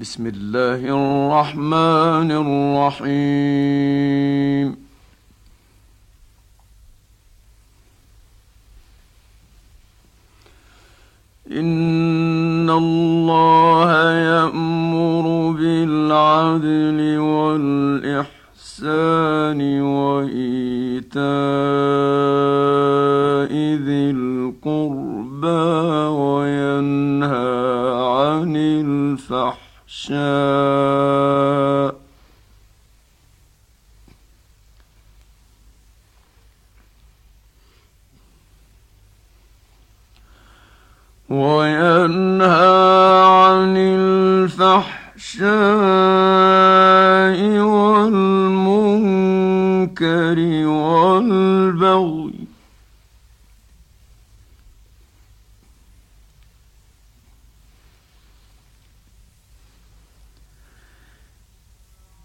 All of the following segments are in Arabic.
بسم الله الرحمن الرحيم. إن الله يأمر بالعدل والإحسان وإيتاء ذي القربى وينهى عن الفحش يشاء وينهى عن الفحشاء والمنكر والبغي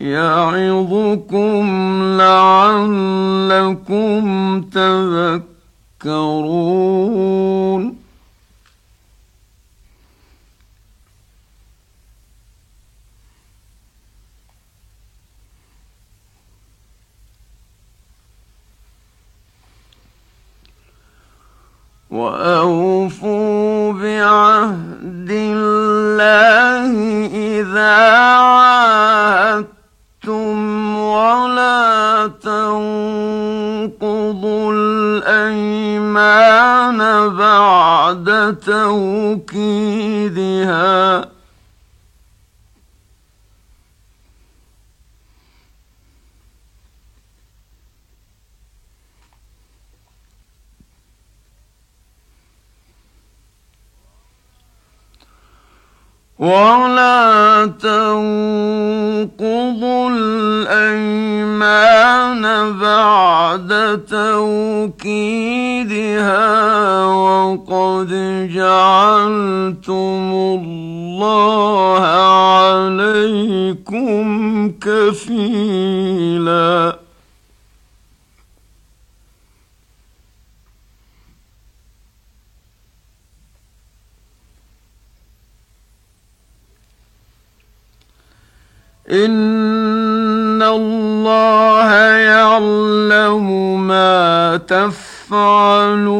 يعظكم لعلكم تذكرون. ولا تنقضوا الأيمان بعد توكيدها وقد جعلتم الله عليكم كفيلا إن الله يعلم ما تفعلون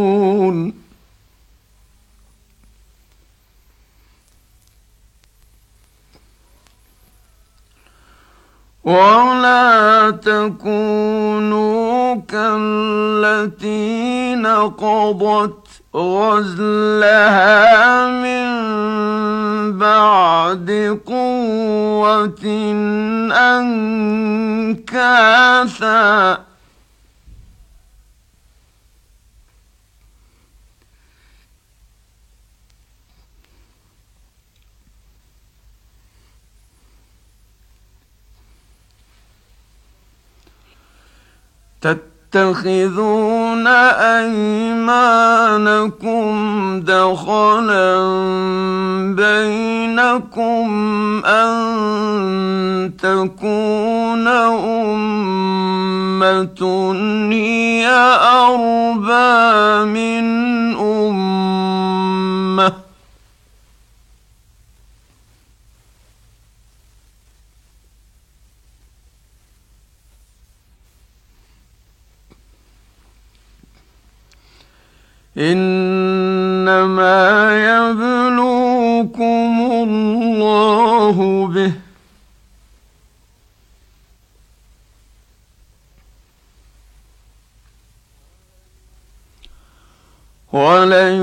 ولا تكونوا كالتي نقضت غزلها من بعد قوة أنكاثا. تتخذون أيمانكم دخلا بينكم أن تكون أمة هي أربى من أمة. إنما يبلوكم الله به. وليبينن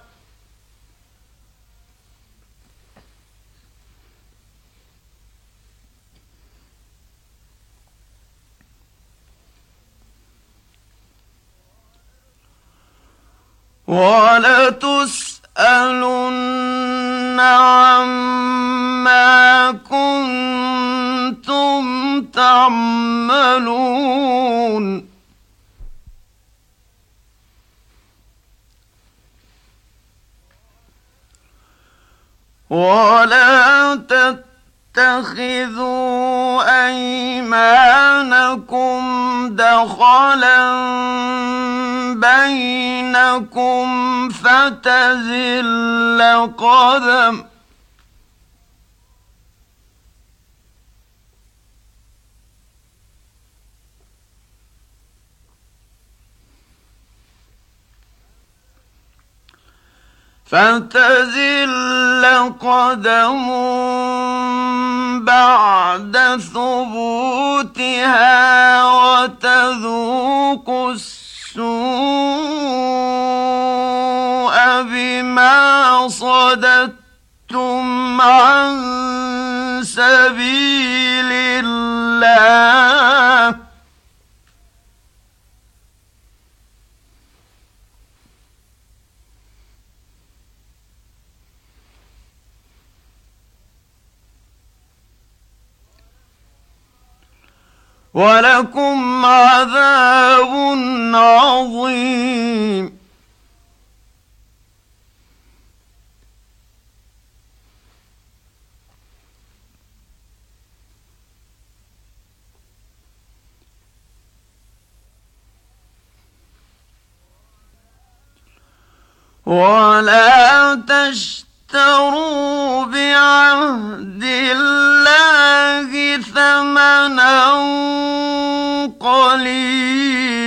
ولتسألن عما كنتم تعملون. ولا تتخذوا أيمانكم دخلا بينكم فتزل قدم فتزل قدم بعد ثبوتها وتذوق السوء بما صددتم عن سبيل الله. ولكم عذاب عظيم. ولا تشتروا بعهد الله ثمنا قليلا.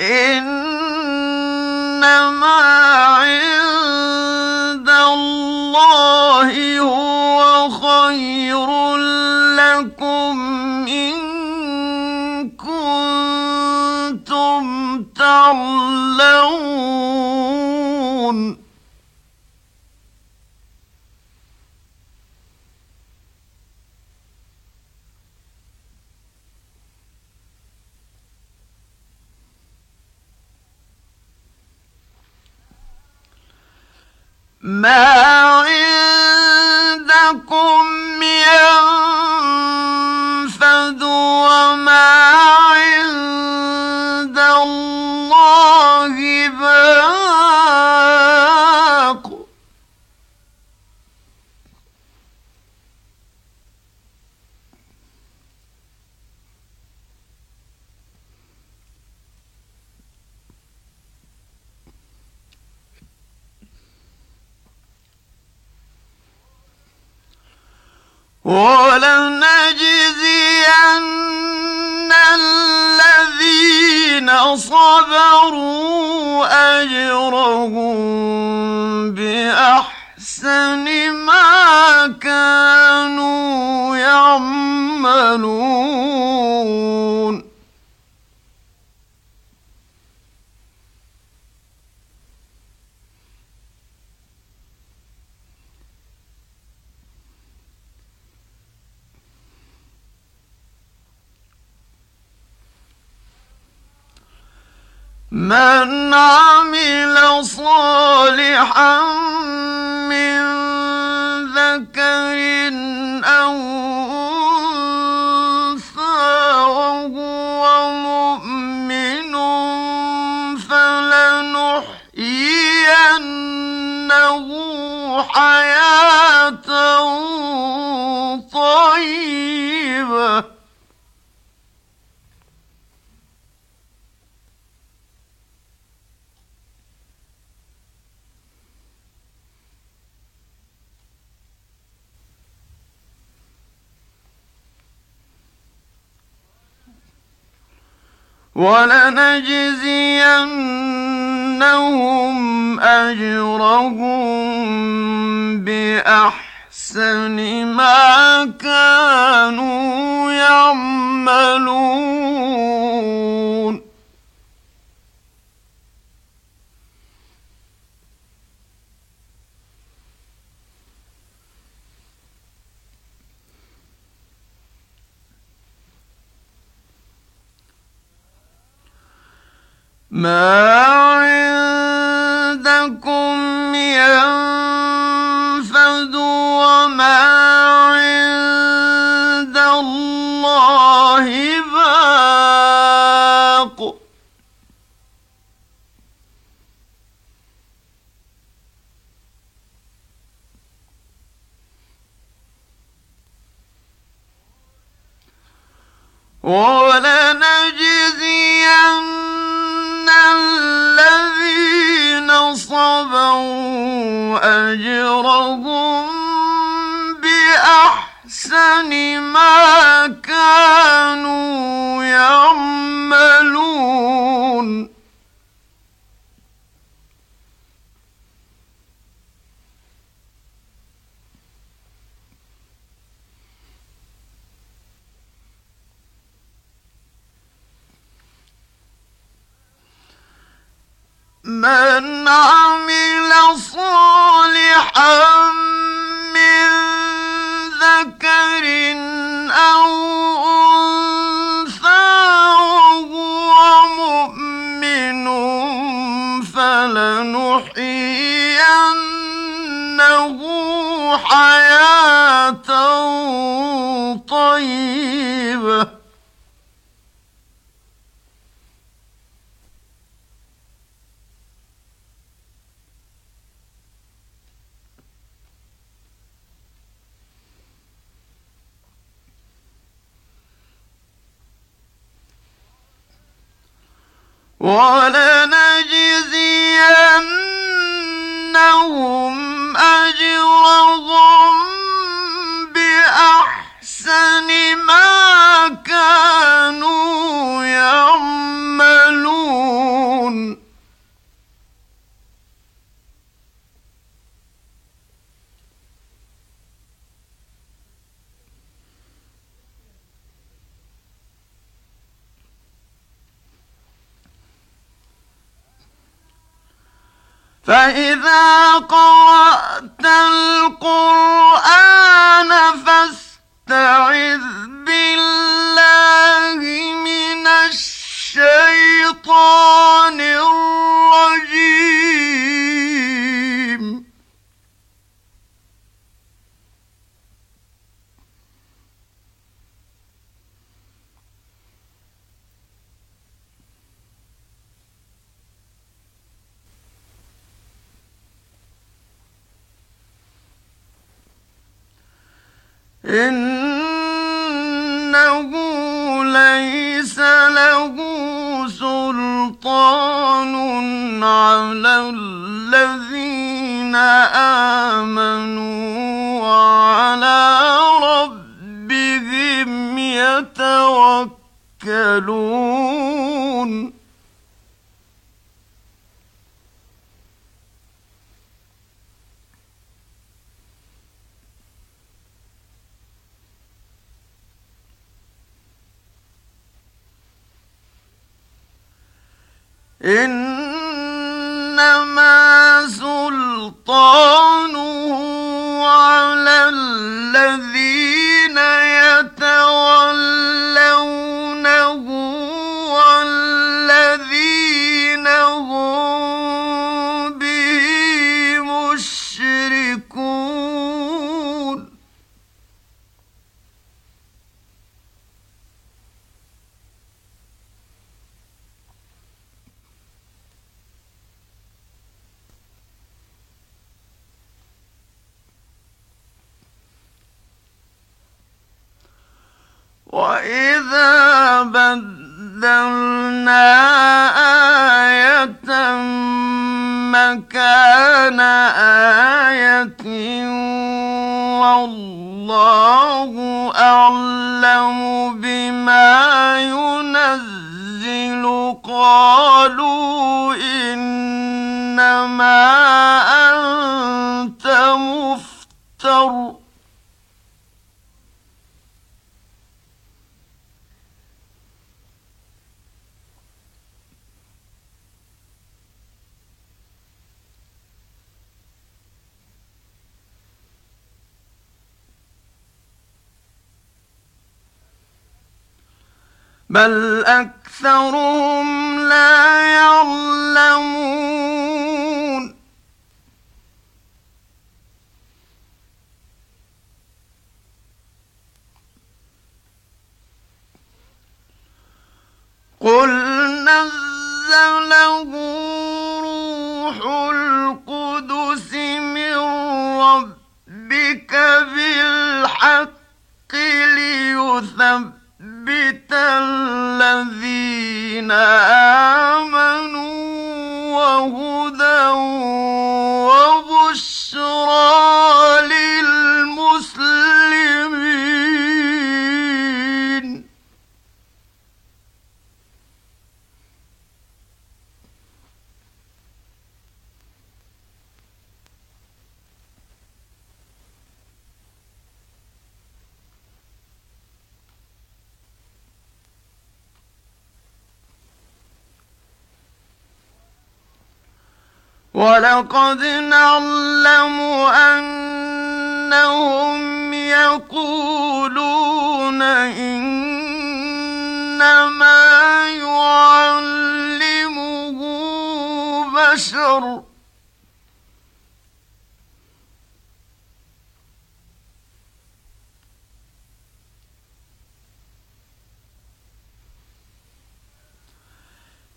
إنما تعلمون ولنجزين الذين صبروا أجرهم بأحسن ما كانوا يعملون. من عمل صالحا من ذكر أو أنثى وهو مؤمن فلنحيينه حياة ولنجزينهم أجرهم بأحسن ما كانوا يعملون. ما عندكم ينفد وما عند الله باق. ولنجزين الذين صبروا أجرهم بأحسن ما كانوا يعملون من عمل صالحا من ذكر أو أنثى وهو مؤمن فلنحيينه حياة طيبة. ولنجزينهم فإذا قرأت القرآن إنما سلطانه على الذين بدلنا بل أكثرهم لا يعلمون قل نزله روح القدس من ربك بالحق ليثبت يثبت الذين آمنوا وهدى ولقد نعلم أنهم يقولون إنما يعلمه بشر.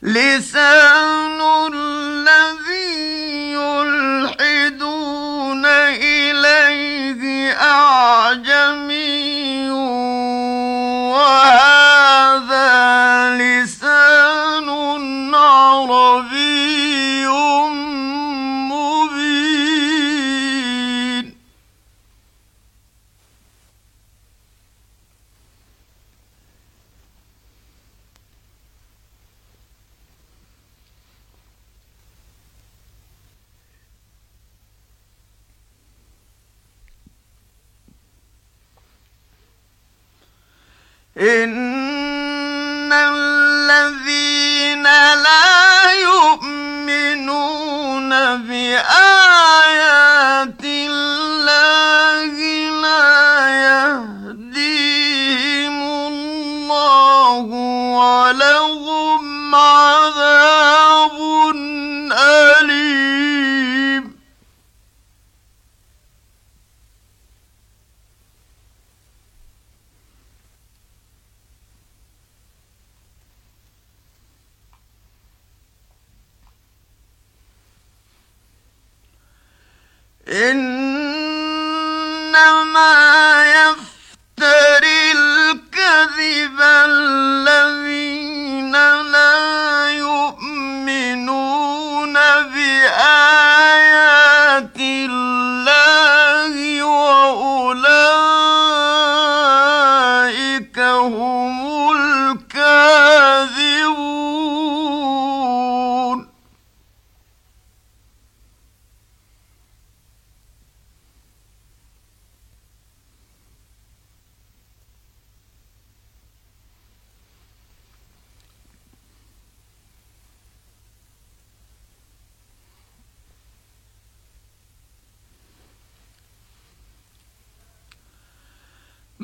لسان الذي يلحدون إن الذين لا يؤمنون بآيات إنما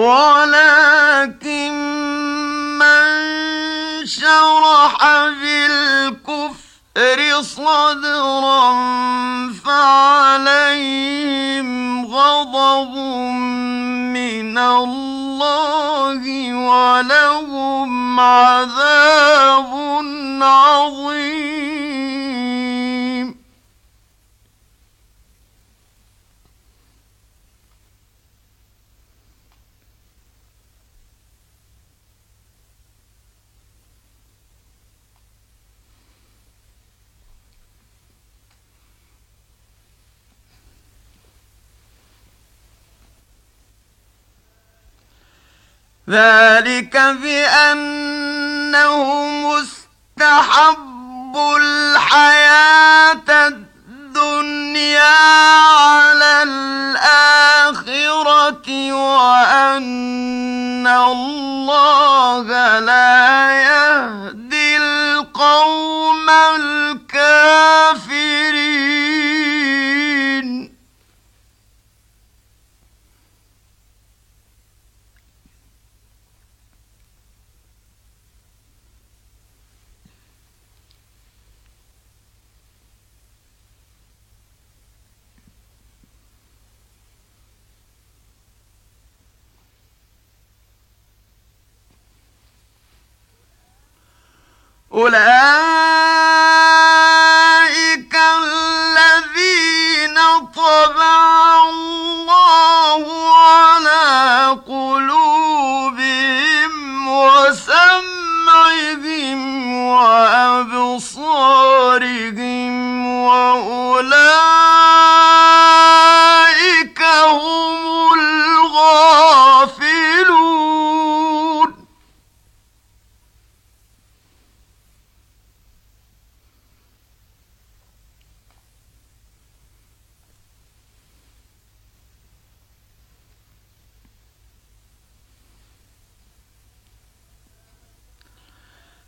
ولكن من شرح بالكفر صدرا فعليهم غضب من الله ولهم عذاب عظيم. ذلك بأنهم استحبوا الحياة الدنيا على الآخرة وأن الله لا أولئك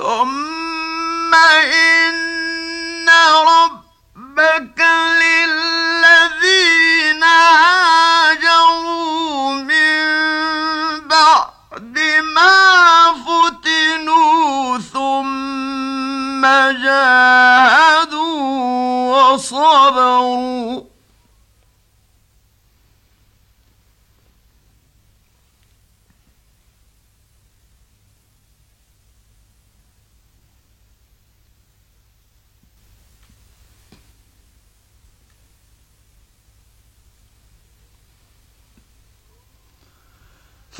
ثم إن ربك للذين هاجروا من بعد ما فتنوا ثم جاهدوا وصبروا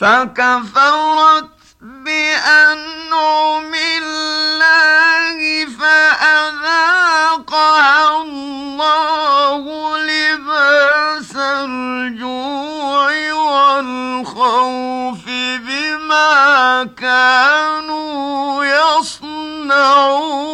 فكفرت بأنعم الله فأذاقها الله لباس الجوع والخوف بما كانوا يصنعون.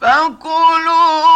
فكلوا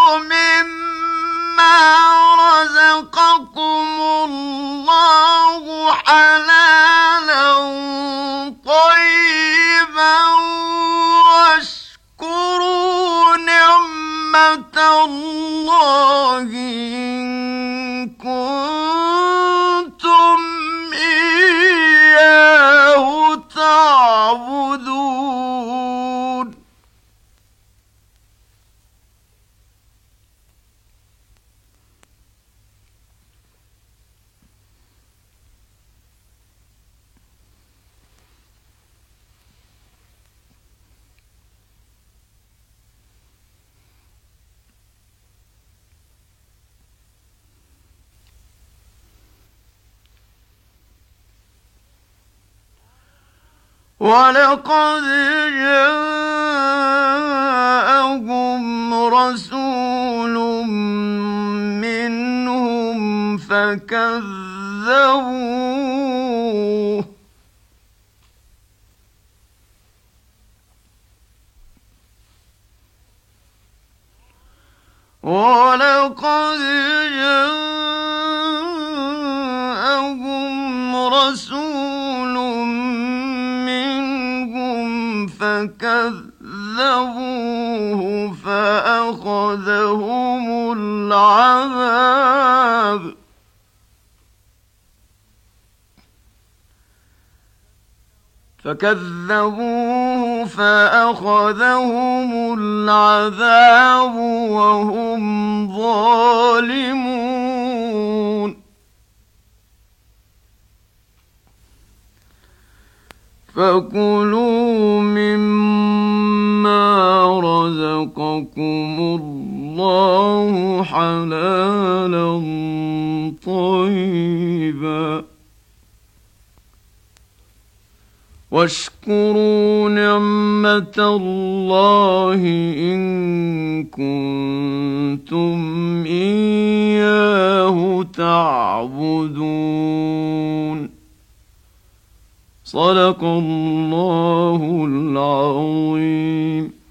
ولقد جاءهم رسول منهم فكذبوه. ولقد فكذبوه فأخذهم العذاب. فكذبوه فأخذهم العذاب وهم ظالمون. فكلوا مما رزقكم الله حلالا طيبا. واشكروا نعمة الله إن كنتم إياه تعبدون. صدق الله العظيم.